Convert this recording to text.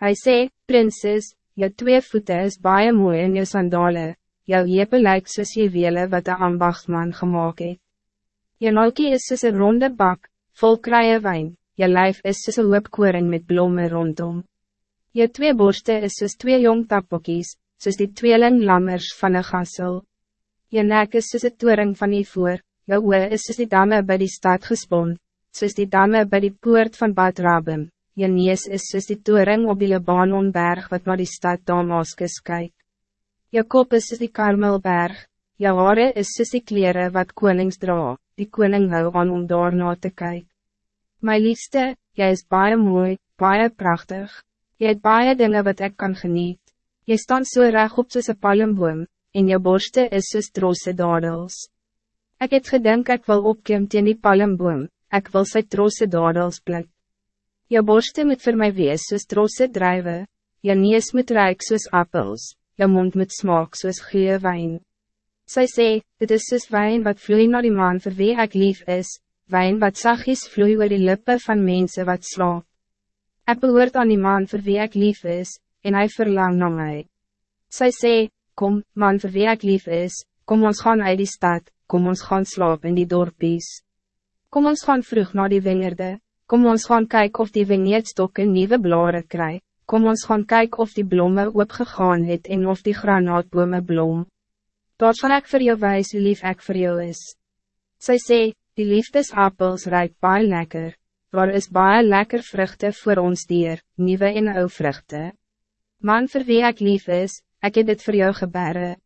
Hij zei, prinses, je twee voeten is baie mooi in je sandalen, jou jepe lyk soos jy wele wat de ambachtman gemaakt het. Je nalkie is soos een ronde bak, vol kraaie wijn, je lijf is soos een hoop koring met bloemen rondom. Je twee borsten is soos twee jong tappokkies, soos die tweeling lammers van een gassel. Je nek is soos een toering van die voor, jou oe is soos die dame bij die stad gespond, soos die dame bij die poort van Bad Rabim. Je nees is soos die toering op die Libanonberg wat naar die stad Damascus kyk. Je kop is soos die Karmelberg, jou haare is soos die kleren wat konings dra, die koning hou aan om daarna te kyk. My liefste, jy is baie mooi, baie prachtig, jy het baie dinge wat ik kan geniet. Jy staan so reg op soos een palmboom, en jou borste is soos trosse dadels. Ik het gedink ek wil opkim teen die palmboom, ek wil sy trosse dadels blik. Je borste moet voor mij wees soos trosse drijven, je neus moet rijk soos appels, je mond moet smaak soos goeie wijn. Zij sê, dit is soos wijn wat vloei naar die man voor wie ik lief is, wijn wat zachtjes vloei oor die lippen van mensen wat slaap. Ek behoort aan die man voor wie ik lief is, en hij verlang naar mij. Zij sê, kom, man voor wie ik lief is, kom ons gaan uit die stad, kom ons gaan slaap in die dorpies. Kom ons gaan vroeg naar die wingerde, Kom ons gaan kijken of die vigneetstokken nieuwe blaren krijgen. Kom ons gaan kijken of die bloemen opgegaan het en of die granaatbome blom. Daar van ek vir jou wijs hoe lief ek vir jou is. Sy sê, die liefdesappels ruik baie lekker. Waar is baie lekker vruchten voor ons dier, nieuwe en ou vruchten. Man vir wie ek lief is, ek het dit vir jou gebere.